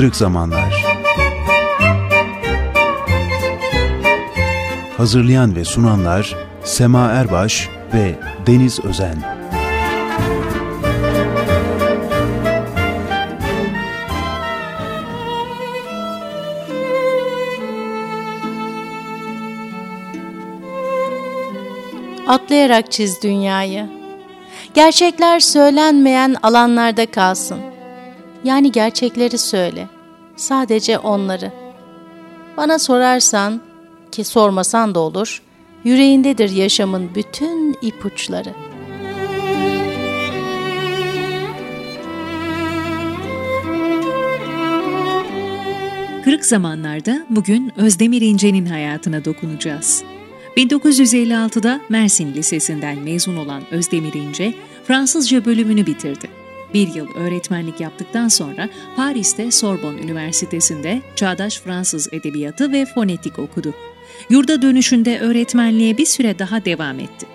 Kırık Zamanlar Hazırlayan ve sunanlar Sema Erbaş ve Deniz Özen Atlayarak çiz dünyayı. Gerçekler söylenmeyen alanlarda kalsın. Yani gerçekleri söyle. Sadece onları. Bana sorarsan ki sormasan da olur. Yüreğindedir yaşamın bütün ipuçları. Kırık zamanlarda bugün Özdemir İnce'nin hayatına dokunacağız. 1956'da Mersin Lisesi'nden mezun olan Özdemir İnce, Fransızca bölümünü bitirdi. Bir yıl öğretmenlik yaptıktan sonra Paris'te Sorbonne Üniversitesi'nde Çağdaş Fransız Edebiyatı ve Fonetik okudu. Yurda dönüşünde öğretmenliğe bir süre daha devam etti.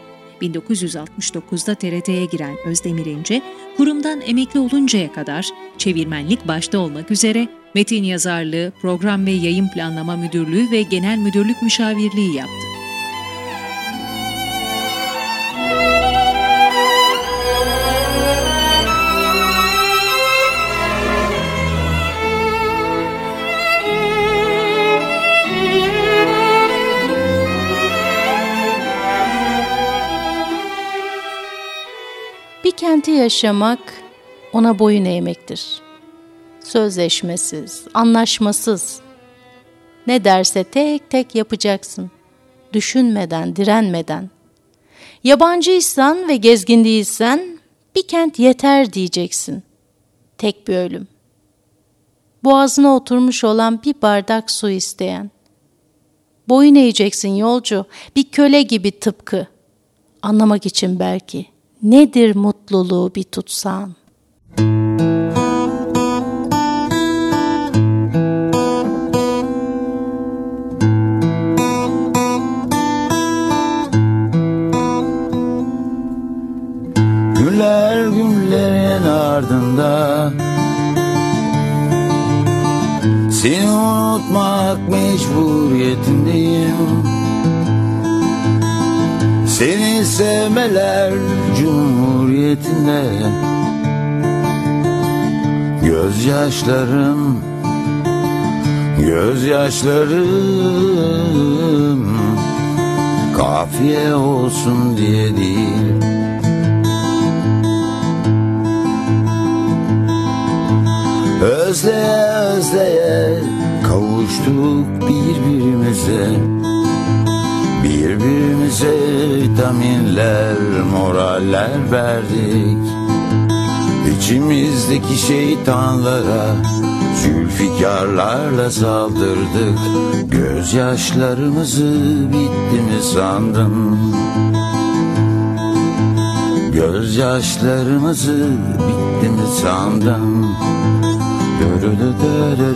1969'da TRT'ye giren Özdemir İnce, kurumdan emekli oluncaya kadar çevirmenlik başta olmak üzere metin yazarlığı, program ve yayın planlama müdürlüğü ve genel müdürlük müşavirliği yaptı. Kenti yaşamak ona boyun eğmektir. Sözleşmesiz, anlaşmasız. Ne derse tek tek yapacaksın. Düşünmeden, direnmeden. Yabancıysan ve gezgin değilsen bir kent yeter diyeceksin. Tek bir ölüm. Boğazına oturmuş olan bir bardak su isteyen. Boyun eğeceksin yolcu, bir köle gibi tıpkı. Anlamak için belki.'' Nedir mutluluğu bir tutsan? Güller günlerin ardında Seni unutmak mecburiyetindeyim seni sevmeler cumhuriyetinde Gözyaşlarım Gözyaşlarım Kafiye olsun diye değil. Özleye özleye kavuştuk birbirimize Birbirimize vitaminler, moraller verdik. İçimizdeki şeytanlara Zülfikarlarla saldırdık. Gözyaşlarımızı bitti mi sandın? Gözyaşlarımızı bitti mi sandın? Dö dö dö dö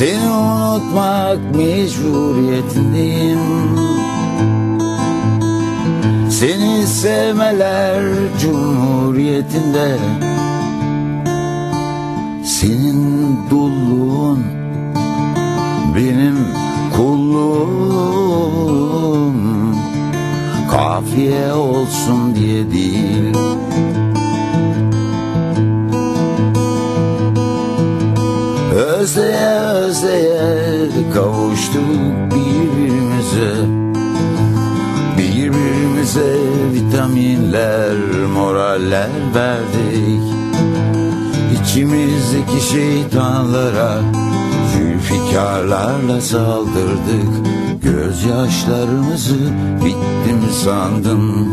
Seni unutmak mecburiyetindeyim. Seni sevmeler cumhuriyetinde. Senin dulluğun benim kulluğum. Kafiye olsun diye değil Özleye özleye kavuştuk birbirimize. Birbirimize vitaminler, moraller verdik. İçimizdeki şeytanlara Zülfikarlarla saldırdık. Gözyaşlarımızı bitti mi sandın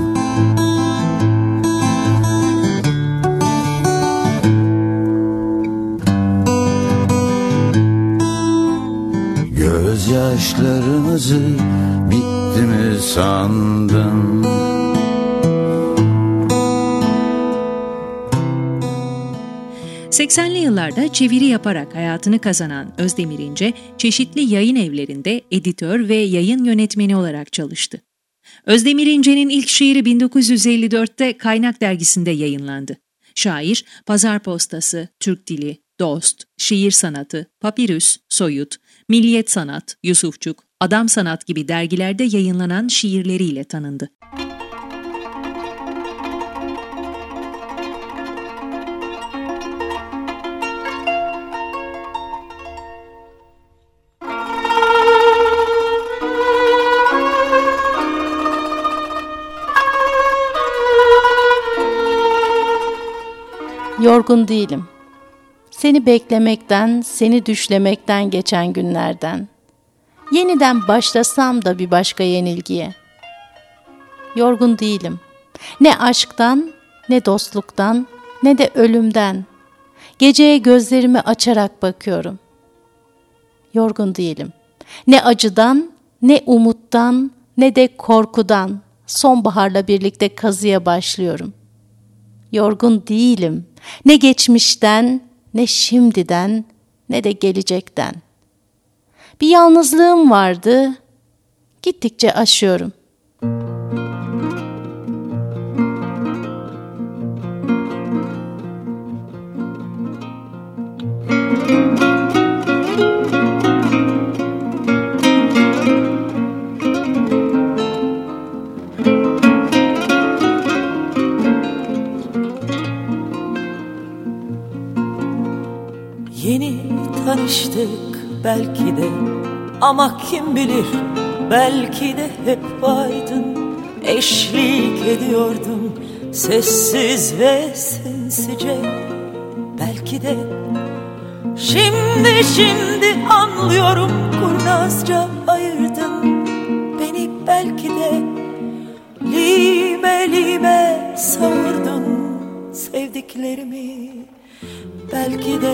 Yaşlarımızı bitti mi sandın 80'li yıllarda çeviri yaparak hayatını kazanan Özdemir İnce, çeşitli yayın evlerinde editör ve yayın yönetmeni olarak çalıştı. Özdemir İnce'nin ilk şiiri 1954'te Kaynak dergisinde yayınlandı. Şair, Pazar Postası, Türk Dili, Dost, Şiir Sanatı, Papirüs, Soyut, Milliyet Sanat, Yusufçuk, Adam Sanat gibi dergilerde yayınlanan şiirleriyle tanındı. Yorgun değilim. Seni beklemekten, seni düşlemekten geçen günlerden. Yeniden başlasam da bir başka yenilgiye. Yorgun değilim. Ne aşktan, ne dostluktan, ne de ölümden. Geceye gözlerimi açarak bakıyorum. Yorgun değilim. Ne acıdan, ne umuttan, ne de korkudan sonbaharla birlikte kazıya başlıyorum. Yorgun değilim. Ne geçmişten, ne şimdiden, ne de gelecekten. Bir yalnızlığım vardı. Gittikçe aşıyorum. Tanıştık belki de. Ama kim bilir belki de hep vardın. Eşlik ediyordum sessiz ve sinsice. Belki de şimdi şimdi anlıyorum Kurnazca ayırdın beni. Belki de Lime lime savurdun sevdiklerimi. Belki de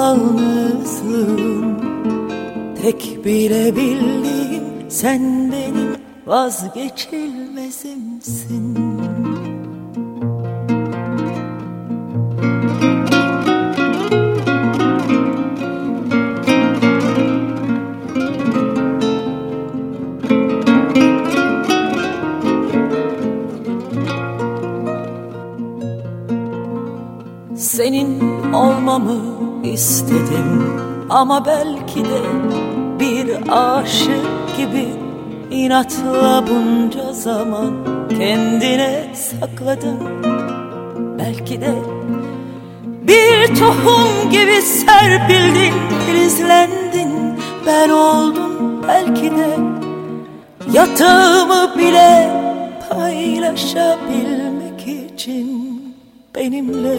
yalnızlığım Tek bilebildiğim sen benim vazgeçilmezimsin ama belki de bir aşık gibi inatla bunca zaman kendine sakladın Belki de bir tohum gibi serpildin, filizlendin. Ben oldum belki de yatağımı bile paylaşabilmek için benimle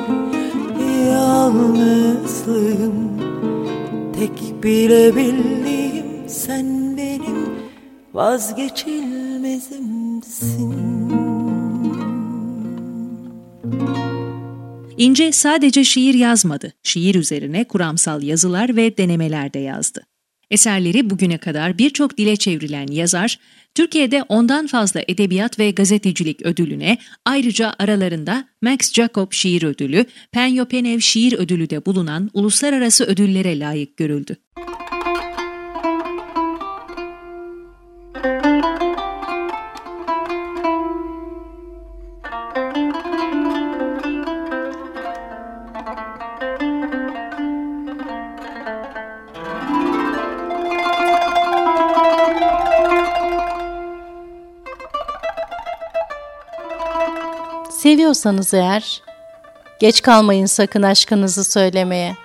Yalnızlığım. Tek bilebildiğim sen benim vazgeçilmezimsin. İnce sadece şiir yazmadı, şiir üzerine kuramsal yazılar ve denemeler de yazdı. Eserleri bugüne kadar birçok dile çevrilen yazar, Türkiye'de ondan fazla edebiyat ve gazetecilik ödülüne, ayrıca aralarında Max Jacob Şiir Ödülü, Penyo Penev Şiir Ödülü de bulunan uluslararası ödüllere layık görüldü. Seviyorsanız eğer, geç kalmayın sakın aşkınızı söylemeye.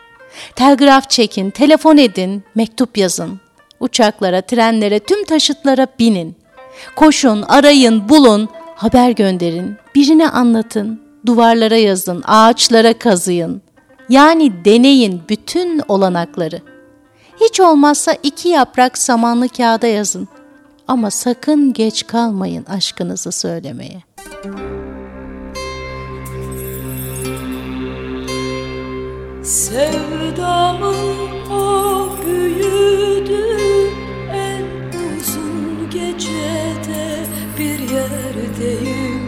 Telgraf çekin, telefon edin, mektup yazın. Uçaklara, trenlere, tüm taşıtlara binin. Koşun, arayın, bulun, haber gönderin, birine anlatın, duvarlara yazın, ağaçlara kazıyın. Yani deneyin bütün olanakları. Hiç olmazsa iki yaprak samanlı kağıda yazın. Ama sakın geç kalmayın aşkınızı söylemeye. Sevdamın o büyüdü en uzun gecede bir yerdeyim.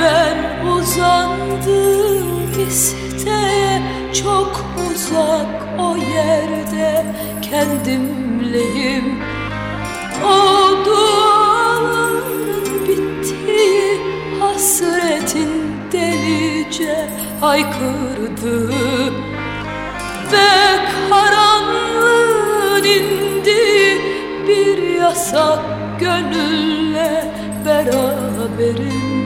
Ben uzandım isteye çok uzak o yerde kendimleyim. O duaların bittiği hasretin delice haykırdı. Ve karanlığın indi bir yasak gönülle beraberim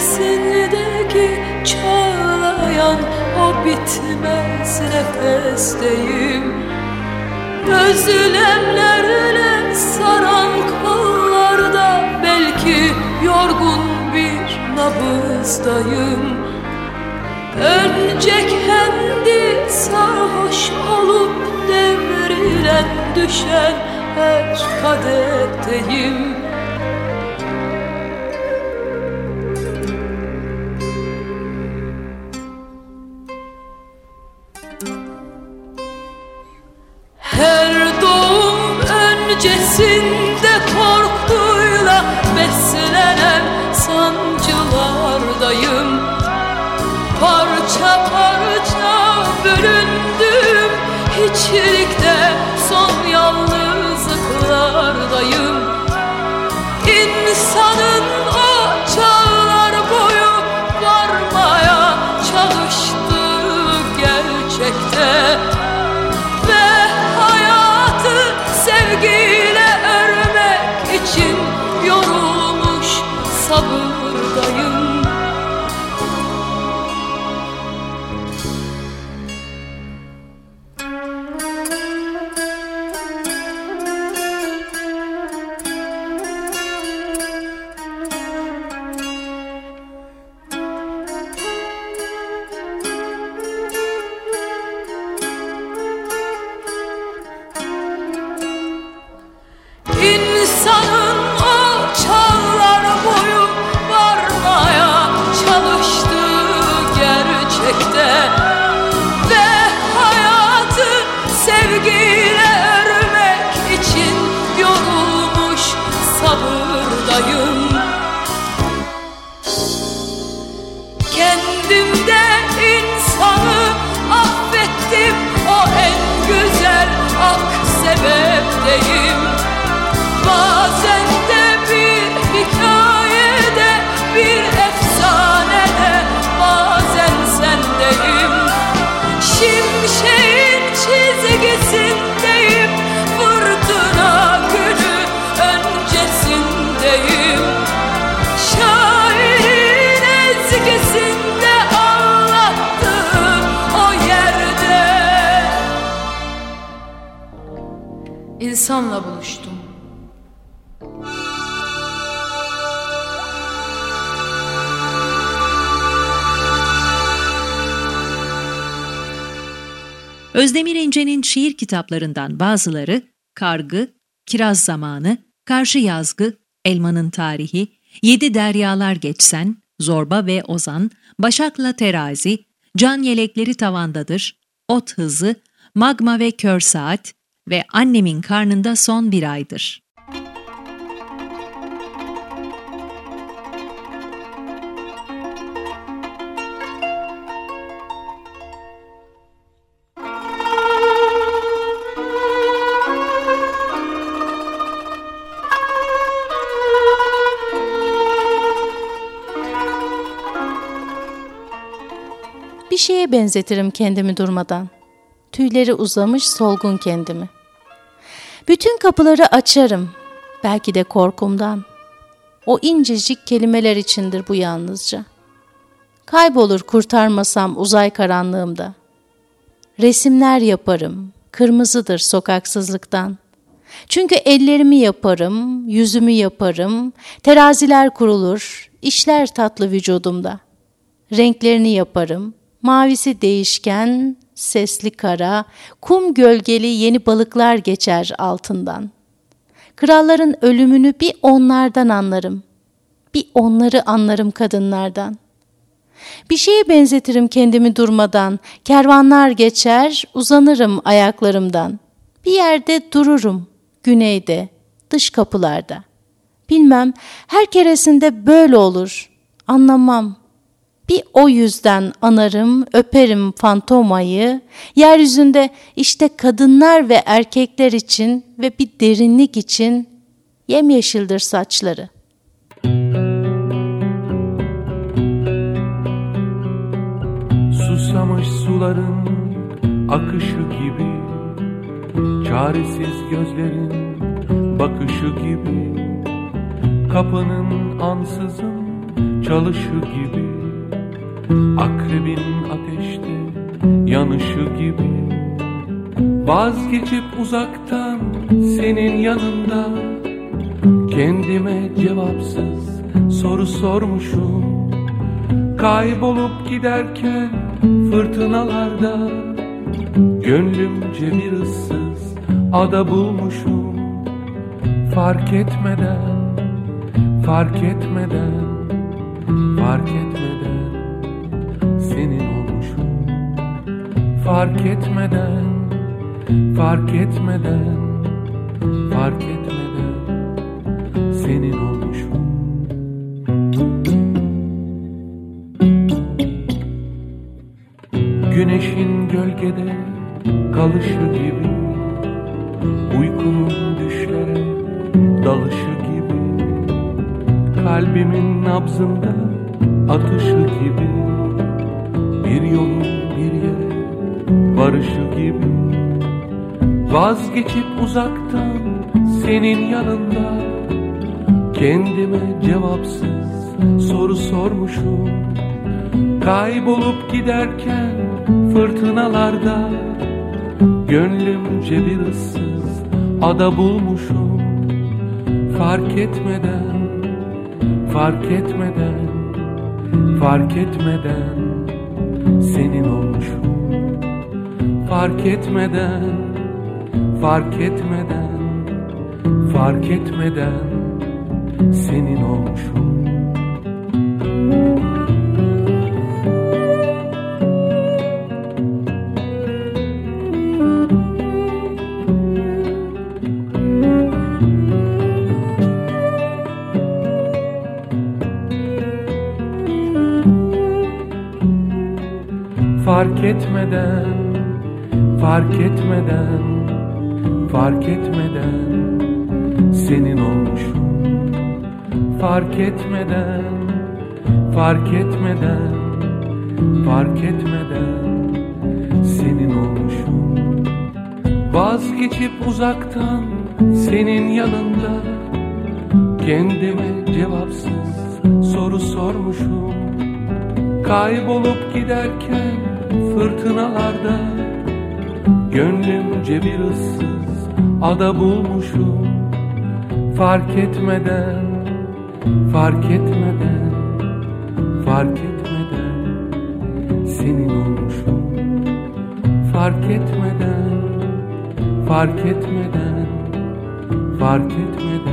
cümlesindeki çağlayan o bitmez nefesteyim. Özlemlerle saran kollarda belki yorgun bir nabızdayım. Önce kendi sarhoş olup devrilen düşen her kadetteyim öncesinde korkuyla beslenen sancılardayım. Parça parça bölündüm hiçlikte son yalnızlıklardayım. İnsanın Kendimde insanı affettim. O en güzel ak sebepteyim Bazen insanla buluştum. Özdemir İnce'nin şiir kitaplarından bazıları Kargı, Kiraz Zamanı, Karşı Yazgı, Elmanın Tarihi, Yedi Deryalar Geçsen, Zorba ve Ozan, Başak'la Terazi, Can Yelekleri Tavandadır, Ot Hızı, Magma ve Kör Saat, ve Annemin Karnında Son Bir Aydır. Bir şeye benzetirim kendimi durmadan. Tüyleri uzamış solgun kendimi. Bütün kapıları açarım. Belki de korkumdan. O incecik kelimeler içindir bu yalnızca. Kaybolur kurtarmasam uzay karanlığımda. Resimler yaparım, kırmızıdır sokaksızlıktan. Çünkü ellerimi yaparım, yüzümü yaparım, teraziler kurulur, işler tatlı vücudumda. Renklerini yaparım, Mavisi değişken, sesli kara, kum gölgeli yeni balıklar geçer altından. Kralların ölümünü bir onlardan anlarım. Bir onları anlarım kadınlardan. Bir şeye benzetirim kendimi durmadan. Kervanlar geçer, uzanırım ayaklarımdan. Bir yerde dururum, güneyde, dış kapılarda. Bilmem, her keresinde böyle olur. Anlamam, bir o yüzden anarım, öperim fantomayı. Yeryüzünde işte kadınlar ve erkekler için ve bir derinlik için yemyeşildir saçları. Susamış suların akışı gibi Çaresiz gözlerin bakışı gibi Kapının ansızın çalışı gibi Akrebin ateşte yanışı gibi Vazgeçip uzaktan senin yanında Kendime cevapsız soru sormuşum Kaybolup giderken fırtınalarda Gönlümce bir ıssız ada bulmuşum Fark etmeden, fark etmeden, fark etmeden Fark etmeden, fark etmeden, fark etmeden Vazgeçip uzaktan senin yanında Kendime cevapsız soru sormuşum. Kaybolup giderken fırtınalarda Gönlümce bir ıssız ada bulmuşum. Fark etmeden, fark etmeden, fark etmeden senin olmuşum. Fark etmeden, fark etmeden, fark etmeden senin olmuşum. Fark etmeden fark etmeden fark etmeden senin olmuşum. Fark etmeden fark etmeden fark etmeden senin olmuşum. Vazgeçip uzaktan senin yanında kendime cevapsız soru sormuşum. Kaybolup giderken fırtınalarda Gönlümce bir ıssız ada bulmuşum Fark etmeden, fark etmeden, fark etmeden Senin olmuşum Fark etmeden Fark etmeden, fark etmeden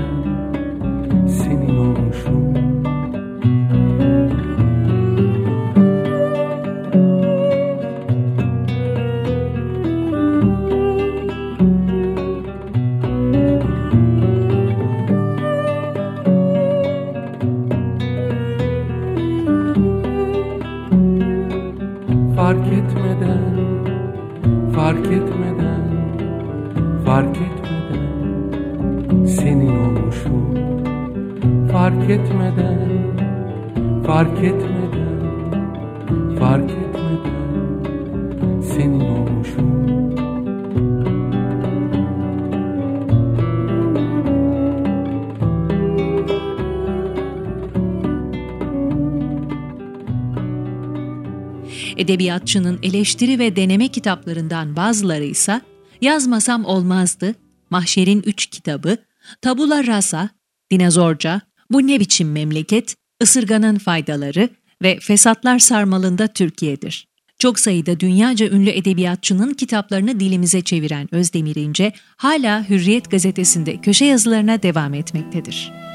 Edebiyatçının eleştiri ve deneme kitaplarından bazıları ise Yazmasam Olmazdı, Mahşer'in Üç Kitabı, Tabula Rasa, Dinozorca, Bu Ne Biçim Memleket, Isırganın Faydaları ve Fesatlar Sarmalında Türkiye'dir. Çok sayıda dünyaca ünlü edebiyatçının kitaplarını dilimize çeviren Özdemir İnce, hala Hürriyet gazetesinde köşe yazılarına devam etmektedir.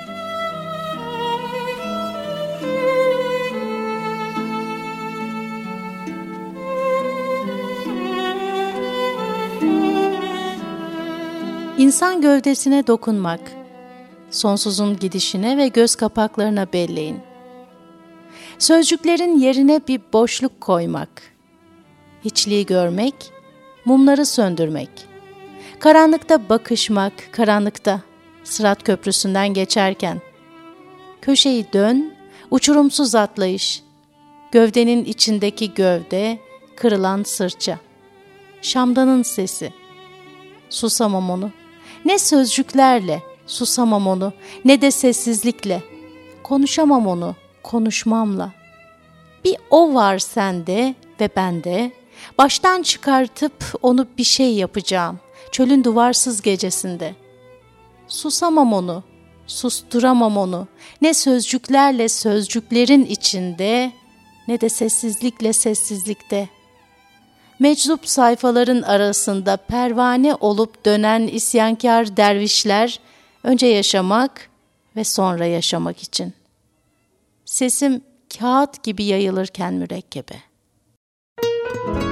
İnsan gövdesine dokunmak, sonsuzun gidişine ve göz kapaklarına belleyin. Sözcüklerin yerine bir boşluk koymak, hiçliği görmek, mumları söndürmek, karanlıkta bakışmak, karanlıkta, sırat köprüsünden geçerken, köşeyi dön, uçurumsuz atlayış, gövdenin içindeki gövde, kırılan sırça, şamdanın sesi, susamam onu, ne sözcüklerle, susamam onu, ne de sessizlikle, konuşamam onu, konuşmamla. Bir o var sende ve bende, baştan çıkartıp onu bir şey yapacağım, çölün duvarsız gecesinde. Susamam onu, susturamam onu, ne sözcüklerle sözcüklerin içinde, ne de sessizlikle sessizlikte. Meczup sayfaların arasında pervane olup dönen isyankar dervişler, önce yaşamak ve sonra yaşamak için. Sesim kağıt gibi yayılırken mürekkebe. Nerede